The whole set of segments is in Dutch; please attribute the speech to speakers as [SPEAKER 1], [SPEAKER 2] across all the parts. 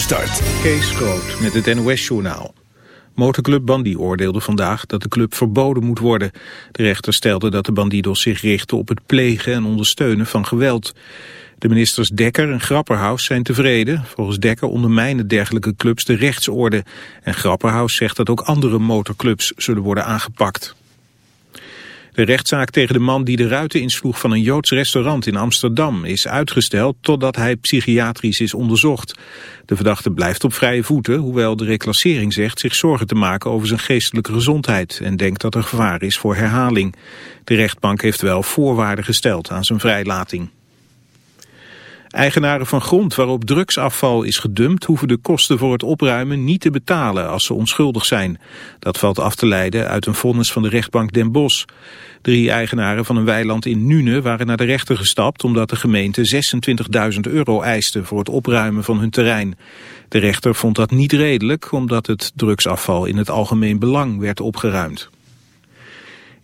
[SPEAKER 1] start.
[SPEAKER 2] Kees Groot met het NOS-journaal. Motorclub Bandie oordeelde vandaag dat de club verboden moet worden. De rechter stelde dat de bandidos zich richten op het plegen en ondersteunen van geweld. De ministers Dekker en Grapperhaus zijn tevreden. Volgens Dekker ondermijnen dergelijke clubs de rechtsorde. En Grapperhaus zegt dat ook andere motorclubs zullen worden aangepakt. De rechtszaak tegen de man die de ruiten insloeg van een Joods restaurant in Amsterdam is uitgesteld totdat hij psychiatrisch is onderzocht. De verdachte blijft op vrije voeten, hoewel de reclassering zegt zich zorgen te maken over zijn geestelijke gezondheid en denkt dat er gevaar is voor herhaling. De rechtbank heeft wel voorwaarden gesteld aan zijn vrijlating. Eigenaren van grond waarop drugsafval is gedumpt... hoeven de kosten voor het opruimen niet te betalen als ze onschuldig zijn. Dat valt af te leiden uit een vonnis van de rechtbank Den Bosch. Drie eigenaren van een weiland in Nune waren naar de rechter gestapt... omdat de gemeente 26.000 euro eiste voor het opruimen van hun terrein. De rechter vond dat niet redelijk... omdat het drugsafval in het algemeen belang werd opgeruimd.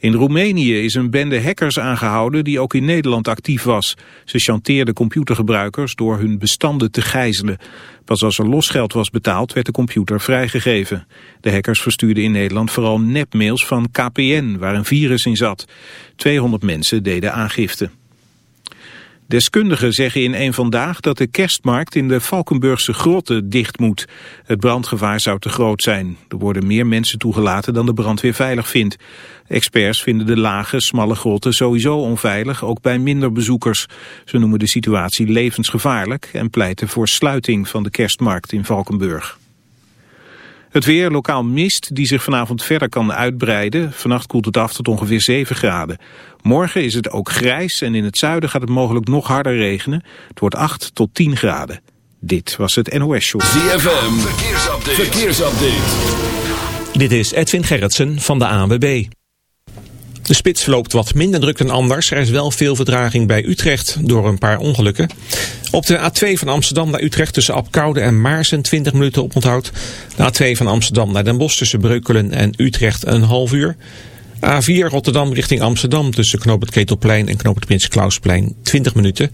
[SPEAKER 2] In Roemenië is een bende hackers aangehouden die ook in Nederland actief was. Ze chanteerden computergebruikers door hun bestanden te gijzelen. Pas als er losgeld was betaald werd de computer vrijgegeven. De hackers verstuurden in Nederland vooral nepmails van KPN waar een virus in zat. 200 mensen deden aangifte. Deskundigen zeggen in een vandaag dat de kerstmarkt in de Valkenburgse grotten dicht moet. Het brandgevaar zou te groot zijn. Er worden meer mensen toegelaten dan de brandweer veilig vindt. Experts vinden de lage, smalle grotten sowieso onveilig, ook bij minder bezoekers. Ze noemen de situatie levensgevaarlijk en pleiten voor sluiting van de kerstmarkt in Valkenburg. Het weer, lokaal mist die zich vanavond verder kan uitbreiden. Vannacht koelt het af tot ongeveer 7 graden. Morgen is het ook grijs en in het zuiden gaat het mogelijk nog harder regenen. Het wordt 8 tot 10 graden. Dit was het NOS Show.
[SPEAKER 1] ZFM, verkeersupdate. verkeersupdate.
[SPEAKER 3] Dit is Edwin Gerritsen van de ANWB. De spits loopt wat minder druk dan anders. Er is wel veel vertraging bij Utrecht door een paar ongelukken. Op de A2 van Amsterdam naar Utrecht tussen Apkoude en Maarsen 20 minuten op onthoud. De A2 van Amsterdam naar Den Bosch tussen Breukelen en Utrecht een half uur. A4 Rotterdam richting Amsterdam tussen Knoop Ketelplein en Knoop Prins Klausplein 20 minuten.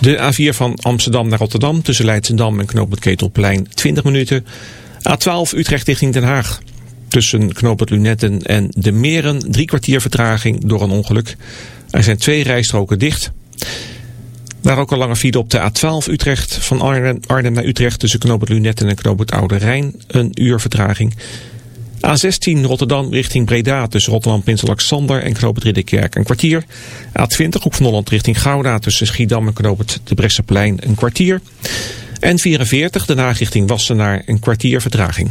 [SPEAKER 3] De A4 van Amsterdam naar Rotterdam tussen Leidsendam en Knoop Ketelplein 20 minuten. A12 Utrecht richting Den Haag tussen Knoop het Lunetten en De Meren drie kwartier vertraging door een ongeluk. Er zijn twee rijstroken dicht. Daar ook een lange file op de A12 Utrecht van Arnhem, naar Utrecht tussen Knoop het Lunetten en Knoop het Oude Rijn een uur vertraging. A16 Rotterdam richting Breda tussen Rotterdam Prins Alexander en Knoop het Ridderkerk een kwartier. A20 Hoek van Holland richting Gouda tussen Schiedam en Knoop het de Bresseplein een kwartier. En 44 de richting Wassenaar een kwartier vertraging.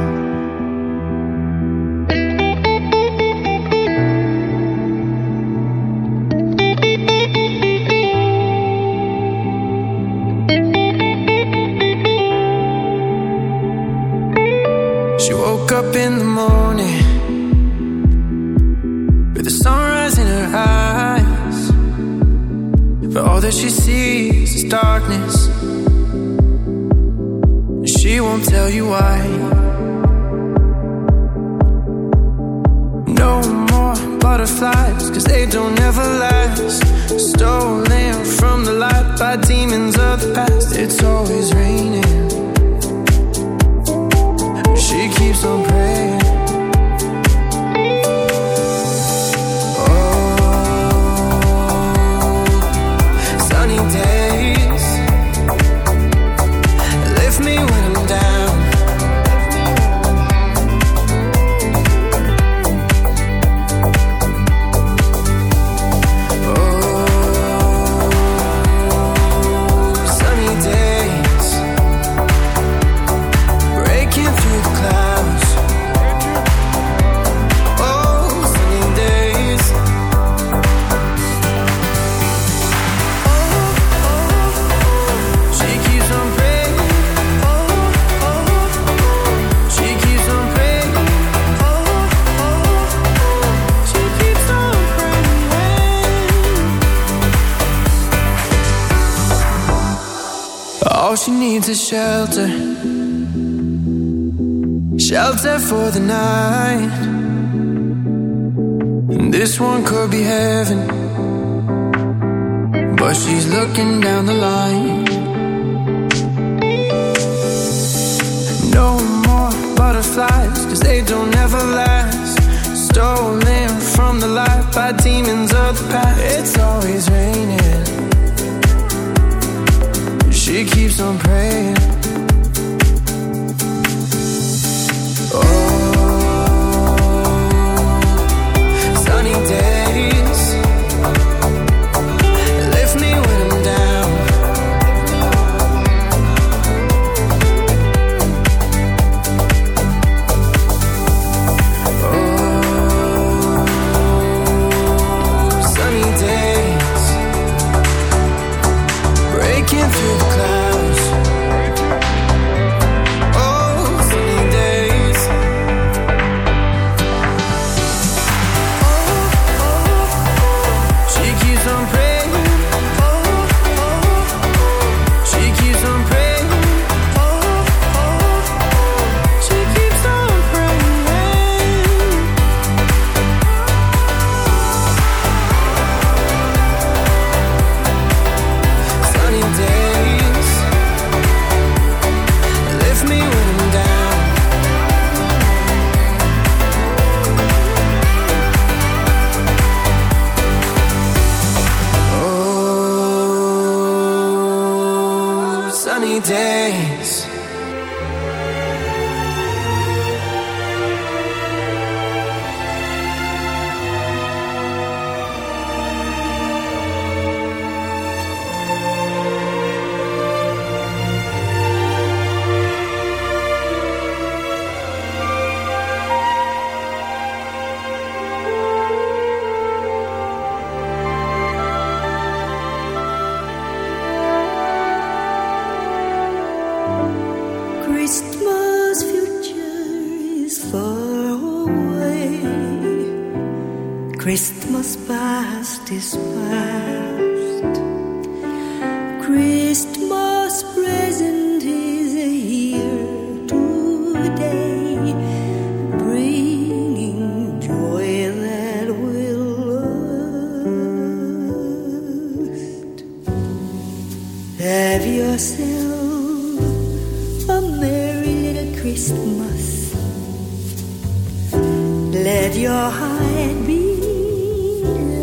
[SPEAKER 4] Let your heart be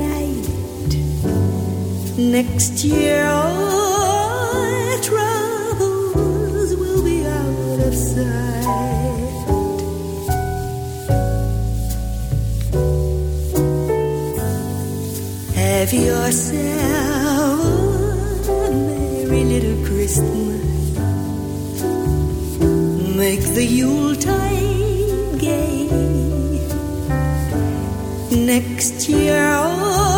[SPEAKER 4] light. Next year, all troubles will be out of sight. Have yourself a merry little Christmas. Make the Yuletide next year.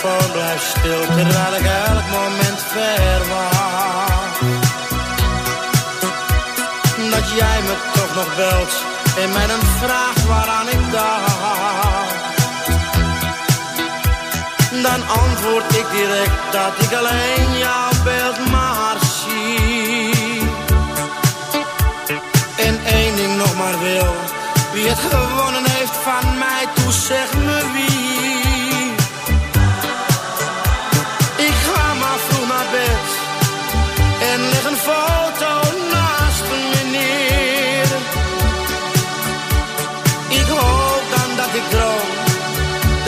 [SPEAKER 5] Telefoon blijft stil, terwijl ik elk moment verwacht. Dat jij me toch nog belt en mij dan vraagt waaraan ik dacht dan antwoord ik direct dat ik alleen jouw beeld maar zie. En één ding nog maar wil, wie het gewonnen heeft van mij, toe zeg me wie.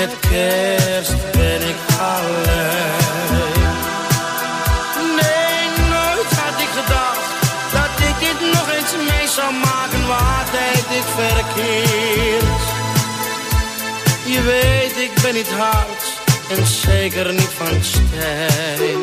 [SPEAKER 5] Met kerst ben ik alleen. Nee, nooit had ik gedacht dat ik dit nog eens mee zou maken. Wat deed ik verkeerd? Je weet, ik ben niet hard en zeker niet van steen.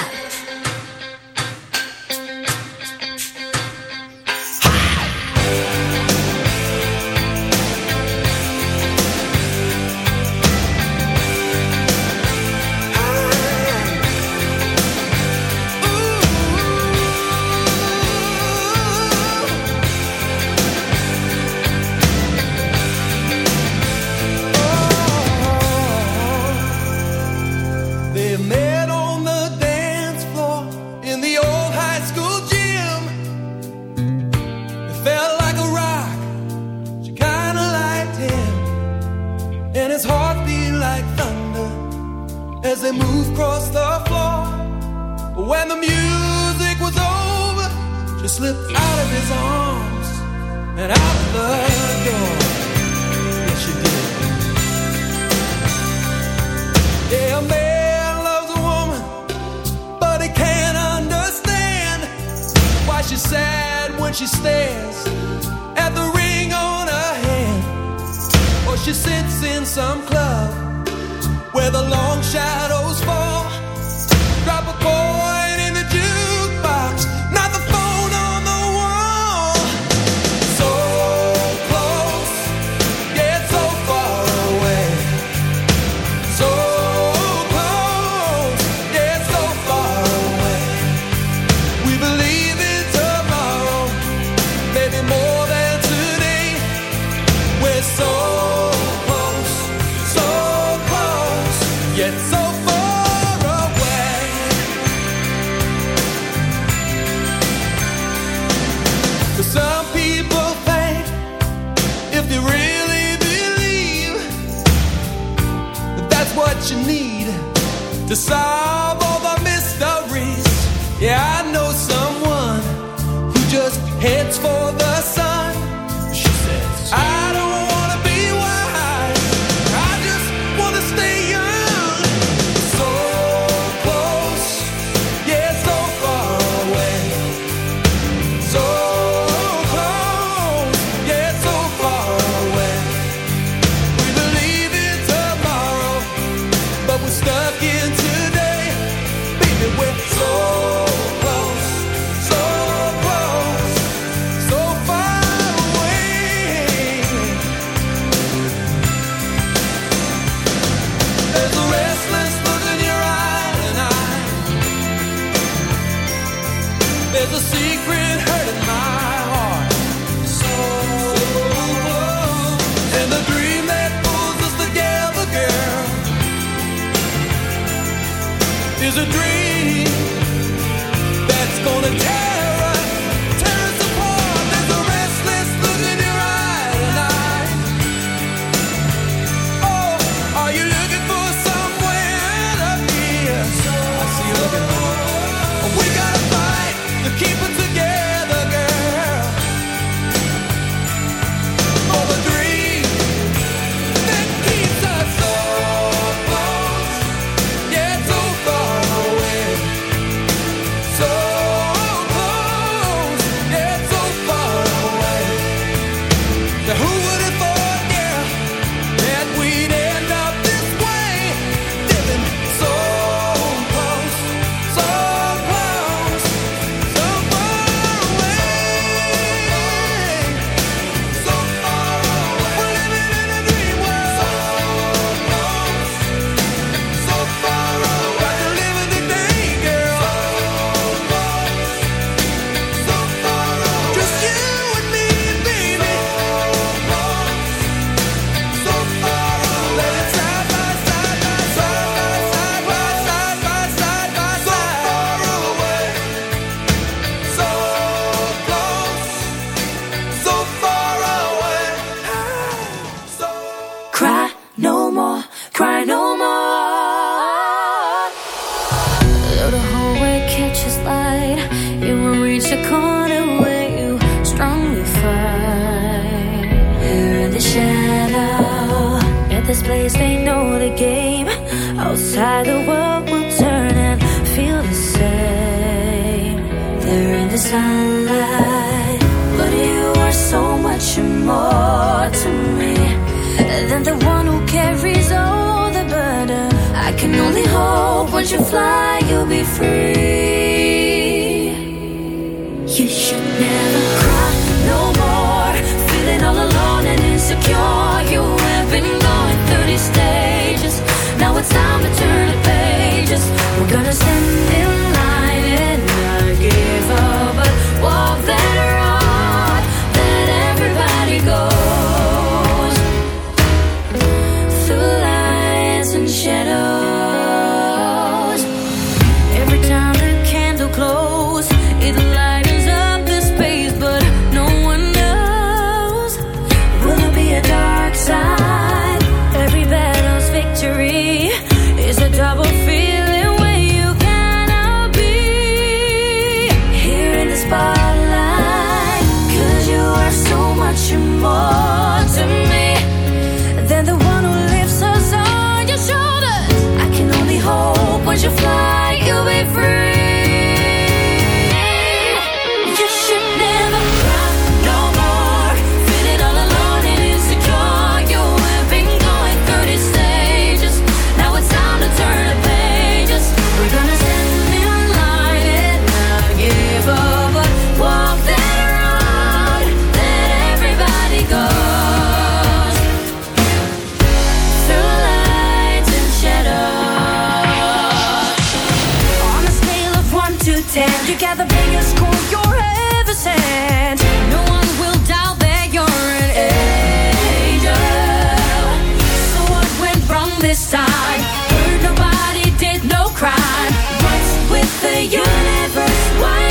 [SPEAKER 6] They really believe that that's what you need to solve all the mysteries. Yeah,
[SPEAKER 7] universe? Why?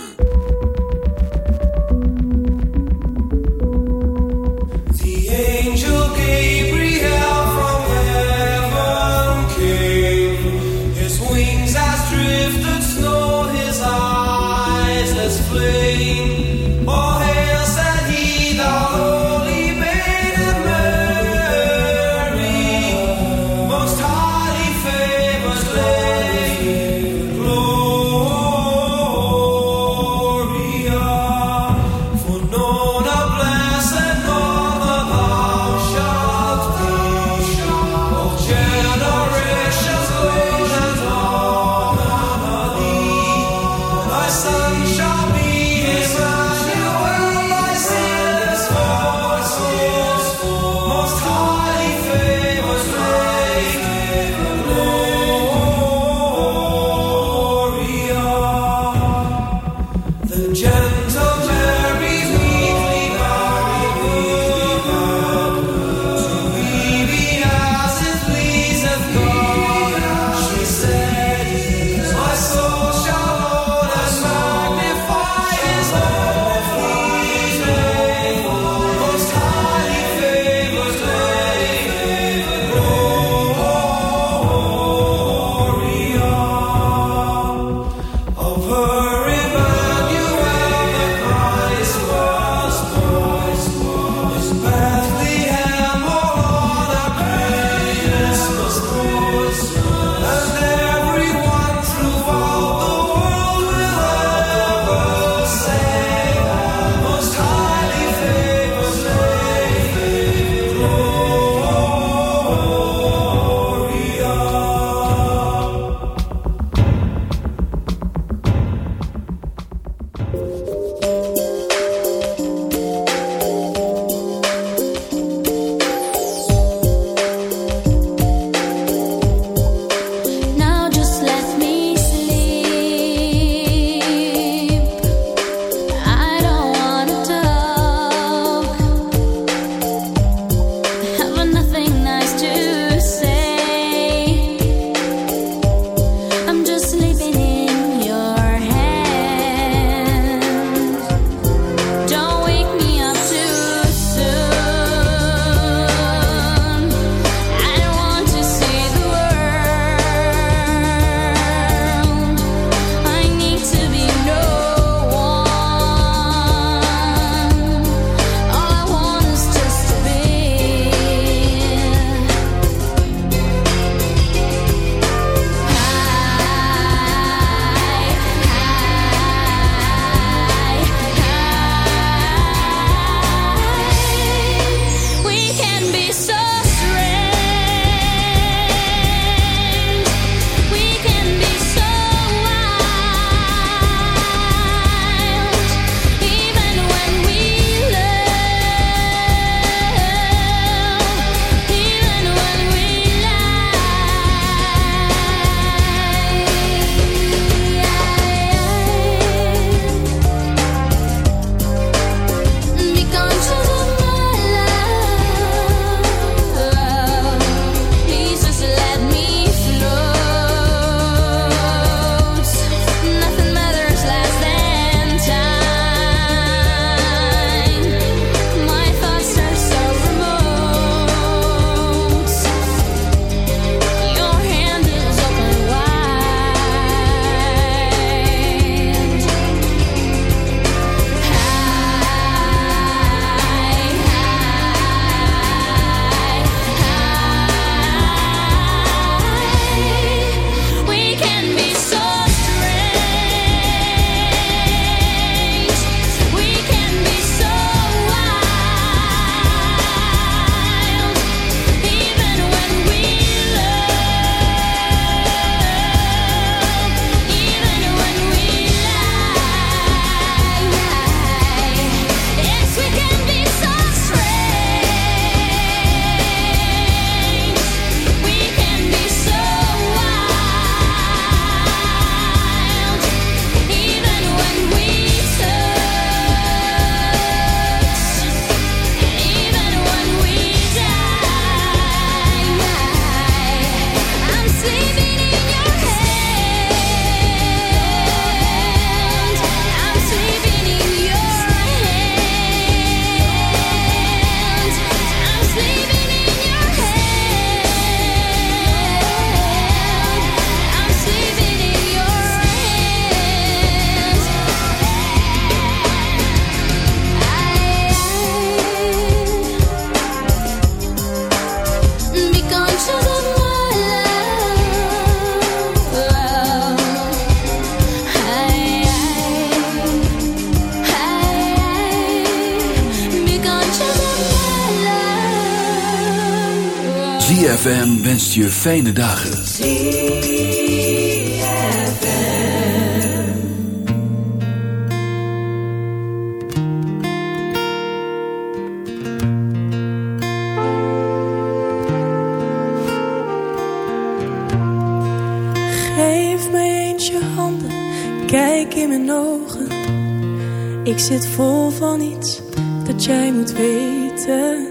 [SPEAKER 1] ZFM wenst je fijne dagen.
[SPEAKER 8] Geef mij eens je handen, kijk in mijn ogen. Ik zit vol van iets dat jij moet weten.